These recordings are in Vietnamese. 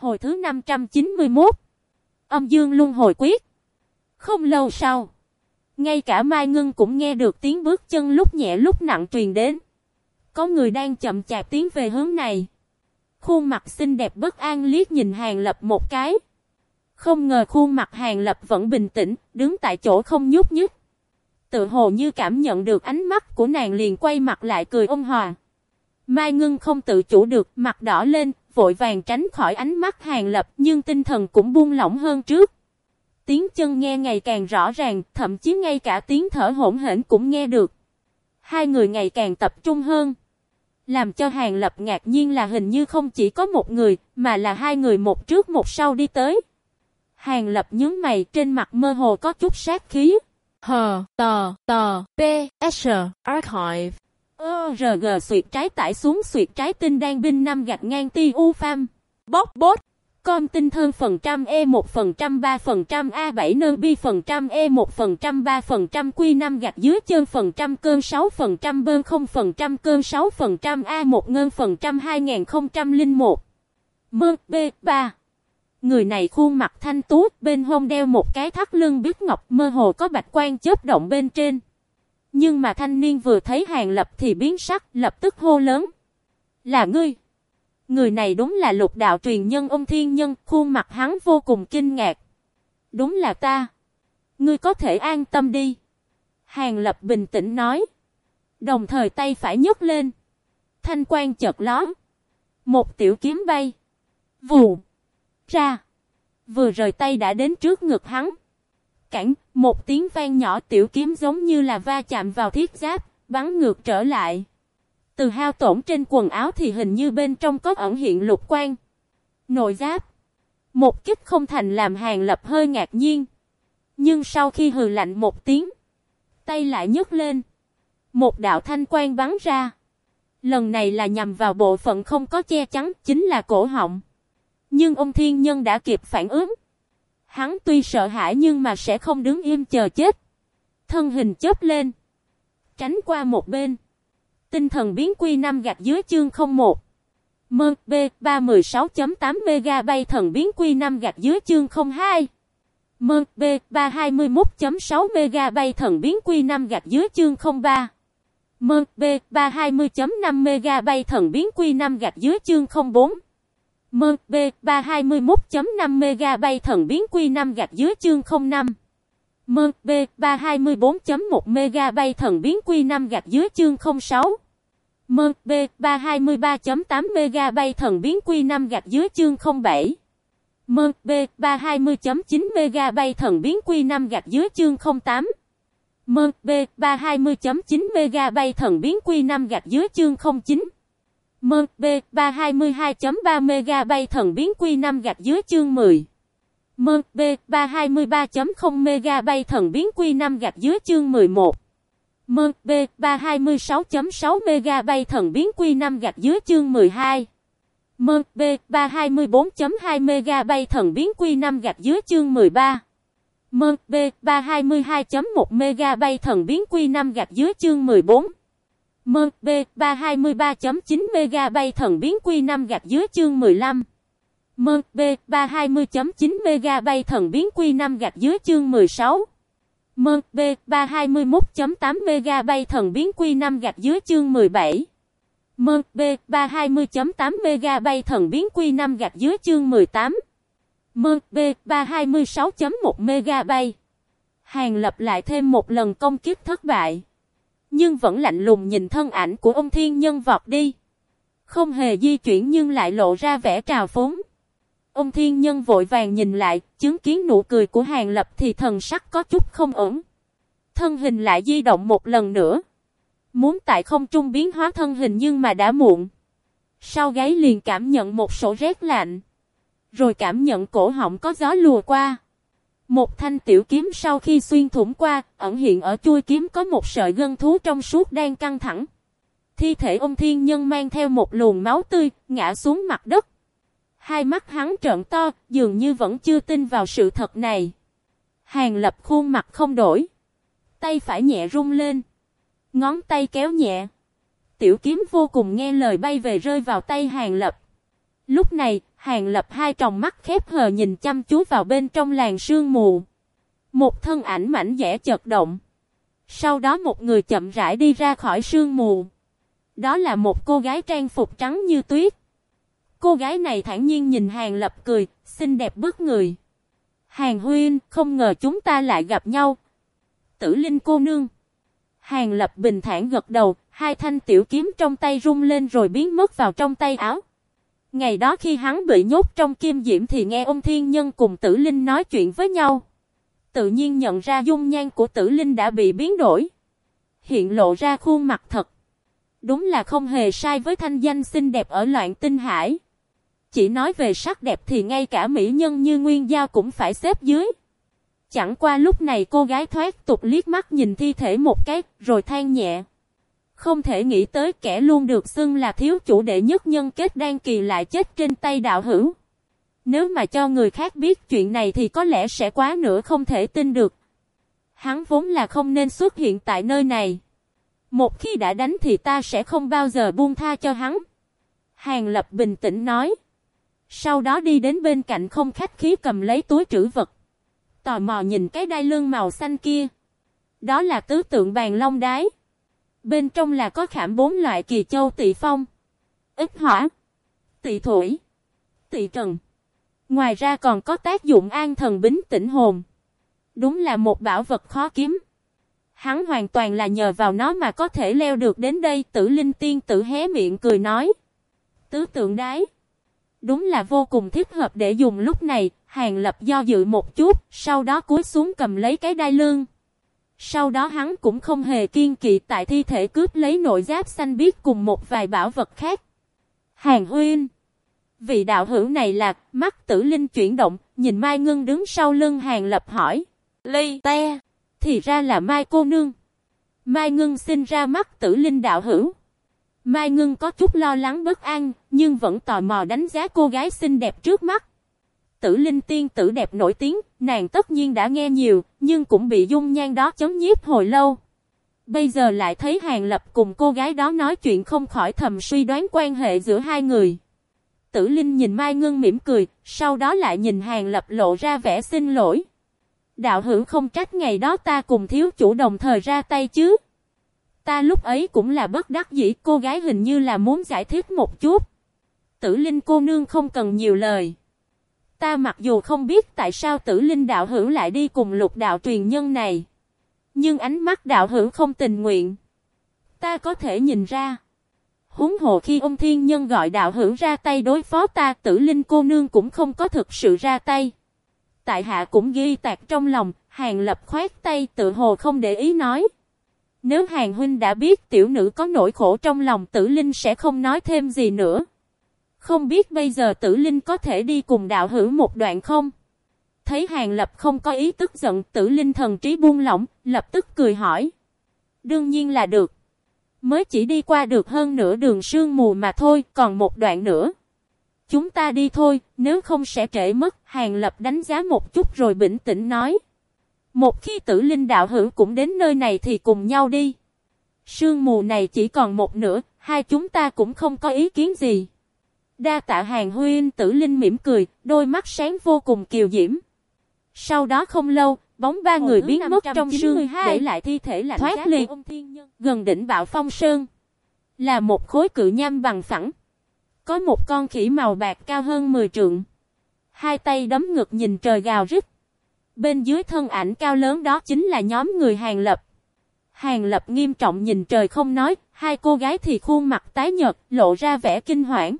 Hồi thứ 591. Âm dương luân hồi quyết. Không lâu sau. Ngay cả Mai Ngân cũng nghe được tiếng bước chân lúc nhẹ lúc nặng truyền đến. Có người đang chậm chạp tiến về hướng này. Khuôn mặt xinh đẹp bất an liếc nhìn Hàng Lập một cái. Không ngờ khuôn mặt Hàng Lập vẫn bình tĩnh, đứng tại chỗ không nhúc nhích. Tự hồ như cảm nhận được ánh mắt của nàng liền quay mặt lại cười ôn hòa. Mai Ngân không tự chủ được, mặt đỏ lên, vội vàng tránh khỏi ánh mắt Hàng Lập nhưng tinh thần cũng buông lỏng hơn trước. Tiếng chân nghe ngày càng rõ ràng, thậm chí ngay cả tiếng thở hỗn hển cũng nghe được. Hai người ngày càng tập trung hơn. Làm cho Hàng Lập ngạc nhiên là hình như không chỉ có một người, mà là hai người một trước một sau đi tới. Hàng Lập nhướng mày trên mặt mơ hồ có chút sát khí. Hờ, tờ, tờ, P, S, Archive. Ơ, RG suyệt trái tải xuống suyệt trái tinh đang binh năm gạch ngang ti u pham. Bóp bốt. Com tinh thân phần trăm E 1 phần trăm 3 phần trăm A 7 nơn bi phần trăm E 1 phần trăm 3 phần trăm Q 5 gạch dưới chân phần trăm cơn 6 phần trăm bơn 0 phần trăm cơn 6 phần trăm A 1 ngân phần trăm 2001. Mơ B 3. Người này khuôn mặt thanh tú, bên hông đeo một cái thắt lưng biết ngọc mơ hồ có bạch quan chớp động bên trên. Nhưng mà thanh niên vừa thấy hàng lập thì biến sắc, lập tức hô lớn. Là ngươi! Người này đúng là lục đạo truyền nhân ông thiên nhân, khuôn mặt hắn vô cùng kinh ngạc. Đúng là ta. Ngươi có thể an tâm đi. Hàng lập bình tĩnh nói. Đồng thời tay phải nhấc lên. Thanh quan chợt ló. Một tiểu kiếm bay. Vù. Ra. Vừa rời tay đã đến trước ngực hắn. Cảnh, một tiếng vang nhỏ tiểu kiếm giống như là va chạm vào thiết giáp, bắn ngược trở lại. Từ hao tổn trên quần áo thì hình như bên trong có ẩn hiện lục quan. Nội giáp. Một kích không thành làm hàng lập hơi ngạc nhiên. Nhưng sau khi hừ lạnh một tiếng. Tay lại nhấc lên. Một đạo thanh quan bắn ra. Lần này là nhằm vào bộ phận không có che chắn chính là cổ họng. Nhưng ông thiên nhân đã kịp phản ứng. Hắn tuy sợ hãi nhưng mà sẽ không đứng im chờ chết. Thân hình chớp lên. Tránh qua một bên. Tinh thần biến quy năm gạch dưới chương 01. Mơ, B 316.8 MB thần biến quy năm gạch dưới chương 02. Mơ, B 321.6 MB thần biến quy năm gạch dưới chương 03. Mơ, B 320.5 MB thần biến quy năm gạch dưới chương 04. Mơ B 321.5 MB thần biến quy 5 gạch dưới chương 05. Mơ B 324.1 MB thần biến quy 5 gạch dưới chương 06. Mơ B 323.8 MB thần biến quy 5 gạch dưới chương 07. Mơ B 320.9 MB thần biến quy 5 gạch dưới chương 08. Mơ B 320.9 MB thần biến quy 5 gạch dưới chương 09. Mơ B 322.3 MB thần biến quy 5 gạch dưới chương 10. Mơ B 323.0 MB thần biến quy 5 gạch dưới chương 11. Mơ B 326.6 MB thần biến quy 5 gạch dưới chương 12. Mơ B 324.2 MB thần biến quy 5 gạch dưới chương 13. Mơ B 322.1 MB thần biến quy 5 gạch dưới chương 14. Mơ, B 323.9 MB thần biến quy 5 gạch dưới chương 15. Mơ, B 320.9 MB thần biến quy 5 gạch dưới chương 16. Mơ, B 321.8 MB thần biến quy 5 gạch dưới chương 17. Mơ, B 320.8 MB thần biến quy 5 gạch dưới chương 18. Mơ, B 326.1 MB. Hàng lập lại thêm một lần công kích thất bại. Nhưng vẫn lạnh lùng nhìn thân ảnh của ông thiên nhân vọt đi. Không hề di chuyển nhưng lại lộ ra vẻ trào phúng. Ông thiên nhân vội vàng nhìn lại, chứng kiến nụ cười của hàng lập thì thần sắc có chút không ổn. Thân hình lại di động một lần nữa. Muốn tại không trung biến hóa thân hình nhưng mà đã muộn. Sau gáy liền cảm nhận một sổ rét lạnh. Rồi cảm nhận cổ họng có gió lùa qua. Một thanh tiểu kiếm sau khi xuyên thủng qua, ẩn hiện ở chui kiếm có một sợi gân thú trong suốt đang căng thẳng. Thi thể ông thiên nhân mang theo một luồng máu tươi, ngã xuống mặt đất. Hai mắt hắn trợn to, dường như vẫn chưa tin vào sự thật này. Hàng lập khuôn mặt không đổi. Tay phải nhẹ rung lên. Ngón tay kéo nhẹ. Tiểu kiếm vô cùng nghe lời bay về rơi vào tay hàng lập. Lúc này, Hàng lập hai tròng mắt khép hờ nhìn chăm chú vào bên trong làng sương mù. Một thân ảnh mảnh dẻ chợt động. Sau đó một người chậm rãi đi ra khỏi sương mù. Đó là một cô gái trang phục trắng như tuyết. Cô gái này thản nhiên nhìn Hàng Lập cười, xinh đẹp bước người. Hàng huyên, không ngờ chúng ta lại gặp nhau. Tử Linh cô nương. Hàng Lập bình thản gật đầu, hai thanh tiểu kiếm trong tay rung lên rồi biến mất vào trong tay áo. Ngày đó khi hắn bị nhốt trong kim diễm thì nghe ông Thiên Nhân cùng Tử Linh nói chuyện với nhau. Tự nhiên nhận ra dung nhan của Tử Linh đã bị biến đổi. Hiện lộ ra khuôn mặt thật. Đúng là không hề sai với thanh danh xinh đẹp ở loạn tinh hải. Chỉ nói về sắc đẹp thì ngay cả mỹ nhân như Nguyên Giao cũng phải xếp dưới. Chẳng qua lúc này cô gái thoát tục liếc mắt nhìn thi thể một cái, rồi than nhẹ. Không thể nghĩ tới kẻ luôn được xưng là thiếu chủ đệ nhất nhân kết đan kỳ lại chết trên tay đạo hữu. Nếu mà cho người khác biết chuyện này thì có lẽ sẽ quá nữa không thể tin được. Hắn vốn là không nên xuất hiện tại nơi này. Một khi đã đánh thì ta sẽ không bao giờ buông tha cho hắn. Hàng Lập bình tĩnh nói. Sau đó đi đến bên cạnh không khách khí cầm lấy túi trữ vật. Tò mò nhìn cái đai lưng màu xanh kia. Đó là tứ tượng bàn long đái. Bên trong là có khảm bốn loại kỳ châu tỵ phong, ít hỏa, tỵ thủy, tỵ trần. Ngoài ra còn có tác dụng an thần bính tỉnh hồn. Đúng là một bảo vật khó kiếm. Hắn hoàn toàn là nhờ vào nó mà có thể leo được đến đây tử linh tiên tử hé miệng cười nói. Tứ tượng đái. Đúng là vô cùng thích hợp để dùng lúc này, hàng lập do dự một chút, sau đó cúi xuống cầm lấy cái đai lương. Sau đó hắn cũng không hề kiên kỵ tại thi thể cướp lấy nội giáp xanh biết cùng một vài bảo vật khác. Hàng huyên. Vị đạo hữu này là, mắt tử linh chuyển động, nhìn Mai Ngân đứng sau lưng hàng lập hỏi. Ly te. Thì ra là Mai cô nương. Mai Ngân sinh ra mắt tử linh đạo hữu. Mai Ngân có chút lo lắng bất an, nhưng vẫn tò mò đánh giá cô gái xinh đẹp trước mắt. Tử Linh tiên tử đẹp nổi tiếng, nàng tất nhiên đã nghe nhiều, nhưng cũng bị dung nhan đó chấm nhiếp hồi lâu. Bây giờ lại thấy Hàng Lập cùng cô gái đó nói chuyện không khỏi thầm suy đoán quan hệ giữa hai người. Tử Linh nhìn Mai Ngân mỉm cười, sau đó lại nhìn Hàng Lập lộ ra vẻ xin lỗi. Đạo hữu không trách ngày đó ta cùng thiếu chủ đồng thời ra tay chứ. Ta lúc ấy cũng là bất đắc dĩ cô gái hình như là muốn giải thích một chút. Tử Linh cô nương không cần nhiều lời. Ta mặc dù không biết tại sao tử linh đạo hữu lại đi cùng lục đạo truyền nhân này. Nhưng ánh mắt đạo hữu không tình nguyện. Ta có thể nhìn ra. Húng hồ khi ông thiên nhân gọi đạo hữu ra tay đối phó ta tử linh cô nương cũng không có thực sự ra tay. Tại hạ cũng ghi tạc trong lòng, hàng lập khoát tay tự hồ không để ý nói. Nếu hàng huynh đã biết tiểu nữ có nỗi khổ trong lòng tử linh sẽ không nói thêm gì nữa. Không biết bây giờ tử linh có thể đi cùng đạo hữu một đoạn không? Thấy hàng lập không có ý tức giận tử linh thần trí buông lỏng, lập tức cười hỏi. Đương nhiên là được. Mới chỉ đi qua được hơn nửa đường sương mù mà thôi, còn một đoạn nữa. Chúng ta đi thôi, nếu không sẽ trễ mất, hàng lập đánh giá một chút rồi bình tĩnh nói. Một khi tử linh đạo hữu cũng đến nơi này thì cùng nhau đi. Sương mù này chỉ còn một nửa, hai chúng ta cũng không có ý kiến gì. Đa tạ hàng huyên tử linh mỉm cười, đôi mắt sáng vô cùng kiều diễm. Sau đó không lâu, bóng ba Hồ người biến mất trong sương, để lại thi thể lạnh thoát ly. Gần đỉnh bạo phong sơn, là một khối cự nham bằng phẳng. Có một con khỉ màu bạc cao hơn 10 trượng. Hai tay đấm ngực nhìn trời gào rít. Bên dưới thân ảnh cao lớn đó chính là nhóm người hàng lập. Hàng lập nghiêm trọng nhìn trời không nói, hai cô gái thì khuôn mặt tái nhợt, lộ ra vẻ kinh hoảng.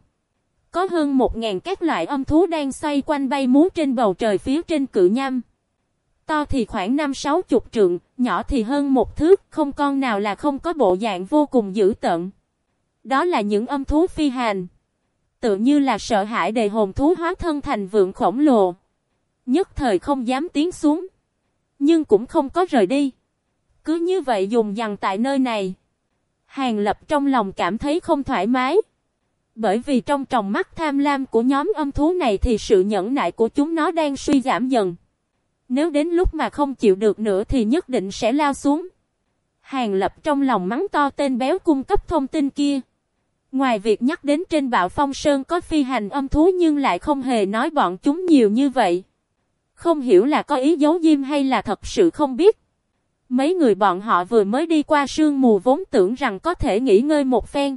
Có hơn một ngàn các loại âm thú đang xoay quanh bay múa trên bầu trời phía trên cự nham. To thì khoảng năm sáu chục trượng, nhỏ thì hơn một thước, không con nào là không có bộ dạng vô cùng dữ tợn. Đó là những âm thú phi hành. Tự như là sợ hãi đề hồn thú hóa thân thành vượng khổng lồ. Nhất thời không dám tiến xuống. Nhưng cũng không có rời đi. Cứ như vậy dùng dằn tại nơi này. Hàng lập trong lòng cảm thấy không thoải mái. Bởi vì trong tròng mắt tham lam của nhóm âm thú này thì sự nhẫn nại của chúng nó đang suy giảm dần. Nếu đến lúc mà không chịu được nữa thì nhất định sẽ lao xuống. Hàng lập trong lòng mắng to tên béo cung cấp thông tin kia. Ngoài việc nhắc đến trên bạo phong sơn có phi hành âm thú nhưng lại không hề nói bọn chúng nhiều như vậy. Không hiểu là có ý giấu diêm hay là thật sự không biết. Mấy người bọn họ vừa mới đi qua sương mù vốn tưởng rằng có thể nghỉ ngơi một phen.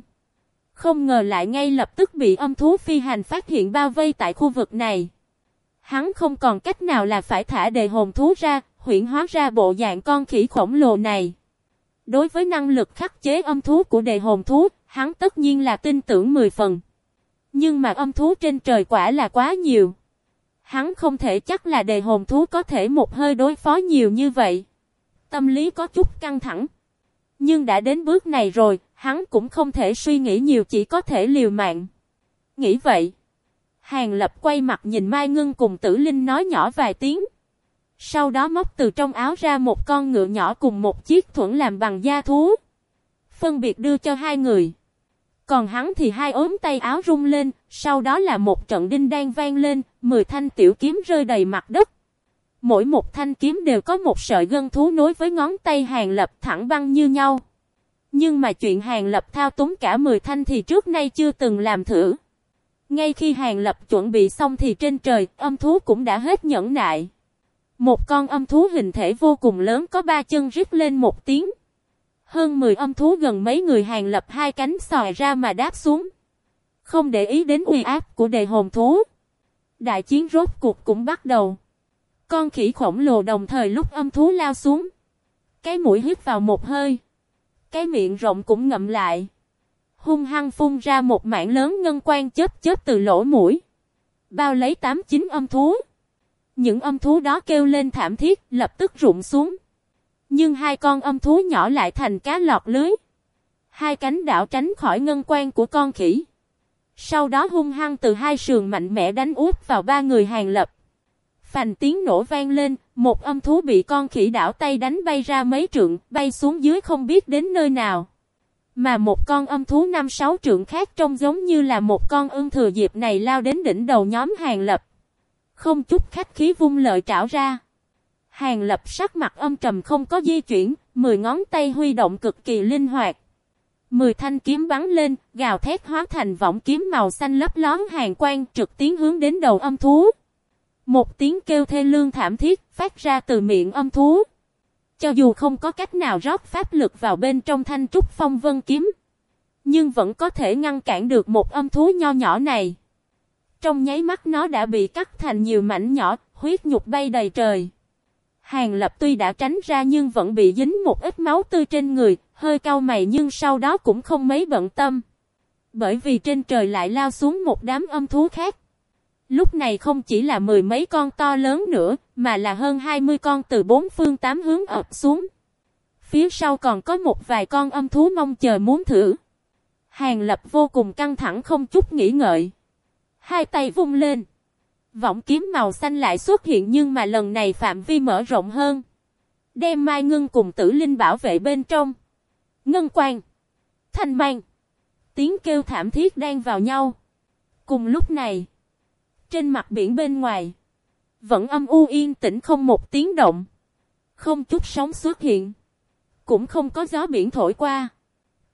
Không ngờ lại ngay lập tức bị âm thú phi hành phát hiện bao vây tại khu vực này. Hắn không còn cách nào là phải thả đề hồn thú ra, huyển hóa ra bộ dạng con khỉ khổng lồ này. Đối với năng lực khắc chế âm thú của đề hồn thú, hắn tất nhiên là tin tưởng 10 phần. Nhưng mà âm thú trên trời quả là quá nhiều. Hắn không thể chắc là đề hồn thú có thể một hơi đối phó nhiều như vậy. Tâm lý có chút căng thẳng. Nhưng đã đến bước này rồi, hắn cũng không thể suy nghĩ nhiều chỉ có thể liều mạng. Nghĩ vậy. Hàng lập quay mặt nhìn Mai Ngân cùng tử linh nói nhỏ vài tiếng. Sau đó móc từ trong áo ra một con ngựa nhỏ cùng một chiếc thuẫn làm bằng da thú. Phân biệt đưa cho hai người. Còn hắn thì hai ốm tay áo rung lên, sau đó là một trận đinh đang vang lên, mười thanh tiểu kiếm rơi đầy mặt đất. Mỗi một thanh kiếm đều có một sợi gân thú nối với ngón tay hàng lập thẳng băng như nhau. Nhưng mà chuyện hàng lập thao túng cả 10 thanh thì trước nay chưa từng làm thử. Ngay khi hàng lập chuẩn bị xong thì trên trời, âm thú cũng đã hết nhẫn nại. Một con âm thú hình thể vô cùng lớn có ba chân rít lên một tiếng. Hơn 10 âm thú gần mấy người hàng lập hai cánh sòi ra mà đáp xuống. Không để ý đến uy áp của đề hồn thú. Đại chiến rốt cuộc cũng bắt đầu. Con khỉ khổng lồ đồng thời lúc âm thú lao xuống. Cái mũi hít vào một hơi. Cái miệng rộng cũng ngậm lại. Hung hăng phun ra một mảng lớn ngân quang chết chết từ lỗ mũi. Bao lấy tám chín âm thú. Những âm thú đó kêu lên thảm thiết lập tức rụng xuống. Nhưng hai con âm thú nhỏ lại thành cá lọt lưới. Hai cánh đảo tránh khỏi ngân quan của con khỉ. Sau đó hung hăng từ hai sườn mạnh mẽ đánh úp vào ba người hàng lập. Phành tiếng nổ vang lên, một âm thú bị con khỉ đảo tay đánh bay ra mấy trượng, bay xuống dưới không biết đến nơi nào. Mà một con âm thú năm sáu trượng khác trông giống như là một con ưng thừa dịp này lao đến đỉnh đầu nhóm hàng lập. Không chút khách khí vung lợi trảo ra. Hàng lập sắc mặt âm trầm không có di chuyển, mười ngón tay huy động cực kỳ linh hoạt. Mười thanh kiếm bắn lên, gào thét hóa thành vọng kiếm màu xanh lấp lón hàng quang trực tiến hướng đến đầu âm thú. Một tiếng kêu thê lương thảm thiết phát ra từ miệng âm thú. Cho dù không có cách nào rót pháp lực vào bên trong thanh trúc phong vân kiếm, nhưng vẫn có thể ngăn cản được một âm thú nho nhỏ này. Trong nháy mắt nó đã bị cắt thành nhiều mảnh nhỏ, huyết nhục bay đầy trời. Hàng lập tuy đã tránh ra nhưng vẫn bị dính một ít máu tươi trên người, hơi cau mày nhưng sau đó cũng không mấy bận tâm. Bởi vì trên trời lại lao xuống một đám âm thú khác. Lúc này không chỉ là mười mấy con to lớn nữa, mà là hơn 20 con từ bốn phương tám hướng ập xuống. Phía sau còn có một vài con âm thú mong chờ muốn thử. Hàng lập vô cùng căng thẳng không chút nghĩ ngợi. Hai tay vung lên. Vọng kiếm màu xanh lại xuất hiện nhưng mà lần này phạm vi mở rộng hơn. Đem Mai Ngân cùng tử linh bảo vệ bên trong. Ngân quang. Thanh mang. Tiếng kêu thảm thiết đang vào nhau. Cùng lúc này. Trên mặt biển bên ngoài. Vẫn âm u yên tĩnh không một tiếng động. Không chút sóng xuất hiện. Cũng không có gió biển thổi qua.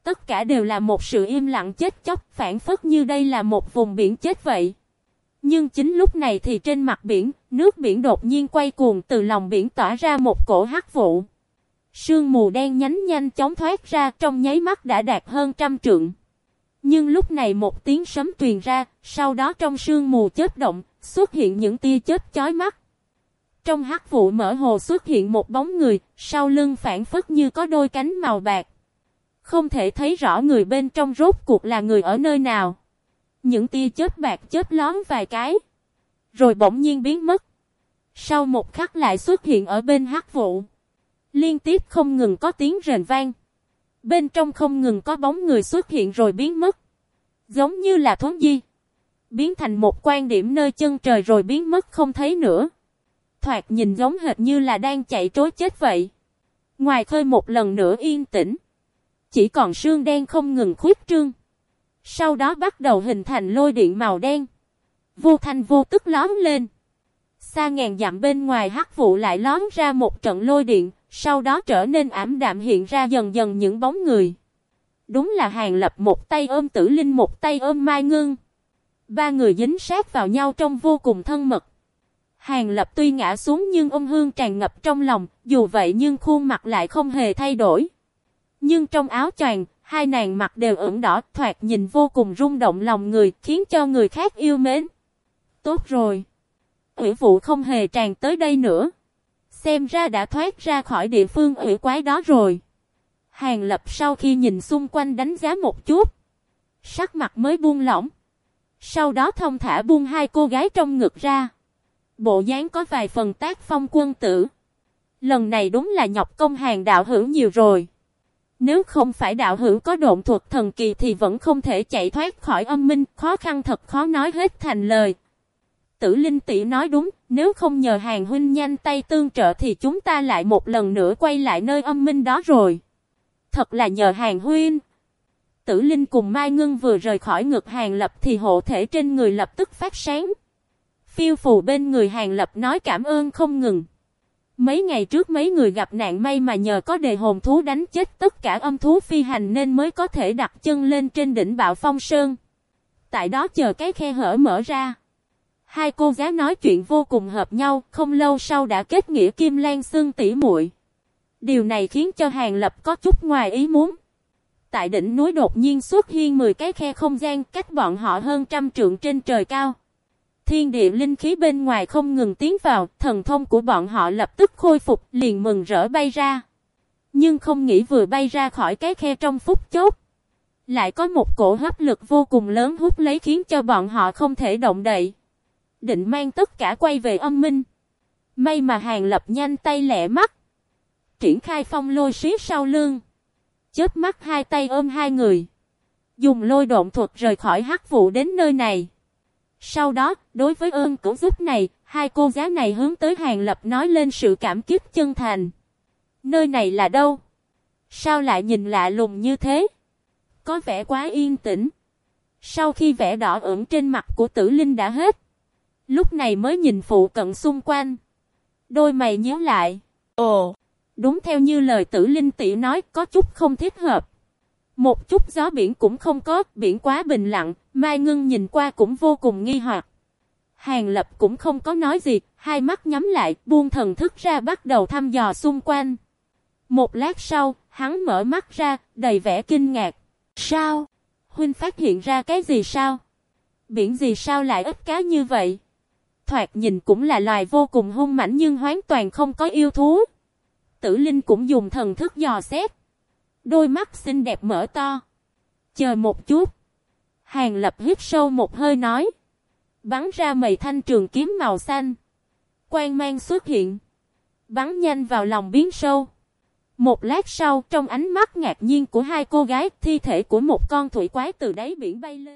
Tất cả đều là một sự im lặng chết chóc phản phất như đây là một vùng biển chết vậy. Nhưng chính lúc này thì trên mặt biển, nước biển đột nhiên quay cuồng từ lòng biển tỏa ra một cổ hắc vụ. Sương mù đen nhánh nhanh chóng thoát ra trong nháy mắt đã đạt hơn trăm trượng. Nhưng lúc này một tiếng sấm truyền ra, sau đó trong sương mù chết động, xuất hiện những tia chết chói mắt. Trong hắc vụ mở hồ xuất hiện một bóng người, sau lưng phản phất như có đôi cánh màu bạc. Không thể thấy rõ người bên trong rốt cuộc là người ở nơi nào. Những tia chớp bạc chớp lón vài cái. Rồi bỗng nhiên biến mất. Sau một khắc lại xuất hiện ở bên hắc vụ. Liên tiếp không ngừng có tiếng rền vang. Bên trong không ngừng có bóng người xuất hiện rồi biến mất. Giống như là thuấn di. Biến thành một quan điểm nơi chân trời rồi biến mất không thấy nữa. Thoạt nhìn giống hệt như là đang chạy trối chết vậy. Ngoài khơi một lần nữa yên tĩnh. Chỉ còn sương đen không ngừng khuyết trương. Sau đó bắt đầu hình thành lôi điện màu đen. Vô thanh vô tức lóm lên. Xa ngàn dặm bên ngoài hắc vụ lại lóm ra một trận lôi điện, sau đó trở nên ảm đạm hiện ra dần dần những bóng người. Đúng là Hàng Lập một tay ôm Tử Linh một tay ôm Mai Ngưng. Ba người dính sát vào nhau trong vô cùng thân mật. Hàng Lập tuy ngã xuống nhưng ôm hương tràn ngập trong lòng, dù vậy nhưng khuôn mặt lại không hề thay đổi. Nhưng trong áo choàng, hai nàng mặt đều ửng đỏ, thoạt nhìn vô cùng rung động lòng người, khiến cho người khác yêu mến. Tốt rồi. Ủy vụ không hề tràn tới đây nữa. Xem ra đã thoát ra khỏi địa phương ủy quái đó rồi. Hàng Lập sau khi nhìn xung quanh đánh giá một chút. Sắc mặt mới buông lỏng. Sau đó thông thả buông hai cô gái trong ngực ra. Bộ dáng có vài phần tác phong quân tử. Lần này đúng là nhọc công hàng đạo hữu nhiều rồi. Nếu không phải đạo hữu có độn thuật thần kỳ thì vẫn không thể chạy thoát khỏi âm minh, khó khăn thật khó nói hết thành lời. Tử Linh tỷ nói đúng, nếu không nhờ hàng huynh nhanh tay tương trợ thì chúng ta lại một lần nữa quay lại nơi âm minh đó rồi. Thật là nhờ hàng huynh. Tử Linh cùng Mai Ngân vừa rời khỏi ngực hàng lập thì hộ thể trên người lập tức phát sáng. Phiêu phù bên người hàng lập nói cảm ơn không ngừng. Mấy ngày trước mấy người gặp nạn may mà nhờ có đề hồn thú đánh chết tất cả âm thú phi hành nên mới có thể đặt chân lên trên đỉnh bạo phong sơn. Tại đó chờ cái khe hở mở ra. Hai cô gái nói chuyện vô cùng hợp nhau, không lâu sau đã kết nghĩa Kim Lan Xương tỷ muội. Điều này khiến cho Hàng Lập có chút ngoài ý muốn. Tại đỉnh núi đột nhiên xuất hiện 10 cái khe không gian cách bọn họ hơn trăm trượng trên trời cao. Thiên địa linh khí bên ngoài không ngừng tiến vào, thần thông của bọn họ lập tức khôi phục, liền mừng rỡ bay ra. Nhưng không nghĩ vừa bay ra khỏi cái khe trong phút chốt. Lại có một cổ hấp lực vô cùng lớn hút lấy khiến cho bọn họ không thể động đậy. Định mang tất cả quay về âm minh. May mà hàng lập nhanh tay lẹ mắt. Triển khai phong lôi xí sau lưng. Chết mắt hai tay ôm hai người. Dùng lôi độn thuật rời khỏi hắc vụ đến nơi này. Sau đó, đối với ơn cứu giúp này, hai cô giá này hướng tới Hàng Lập nói lên sự cảm kích chân thành. Nơi này là đâu? Sao lại nhìn lạ lùng như thế? Có vẻ quá yên tĩnh. Sau khi vẻ đỏ ửng trên mặt của tử linh đã hết. Lúc này mới nhìn phụ cận xung quanh. Đôi mày nhíu lại. Ồ, đúng theo như lời tử linh tỷ nói có chút không thích hợp. Một chút gió biển cũng không có, biển quá bình lặng, Mai Ngân nhìn qua cũng vô cùng nghi hoặc. Hàng Lập cũng không có nói gì, hai mắt nhắm lại, buông thần thức ra bắt đầu thăm dò xung quanh. Một lát sau, hắn mở mắt ra, đầy vẻ kinh ngạc. Sao? Huynh phát hiện ra cái gì sao? Biển gì sao lại ít cá như vậy? Thoạt nhìn cũng là loài vô cùng hung mãnh nhưng hoàn toàn không có yêu thú. Tử Linh cũng dùng thần thức dò xét. Đôi mắt xinh đẹp mở to. Chờ một chút. Hàng lập hít sâu một hơi nói. Bắn ra mầy thanh trường kiếm màu xanh. Quang mang xuất hiện. Bắn nhanh vào lòng biến sâu. Một lát sau, trong ánh mắt ngạc nhiên của hai cô gái, thi thể của một con thủy quái từ đáy biển bay lên.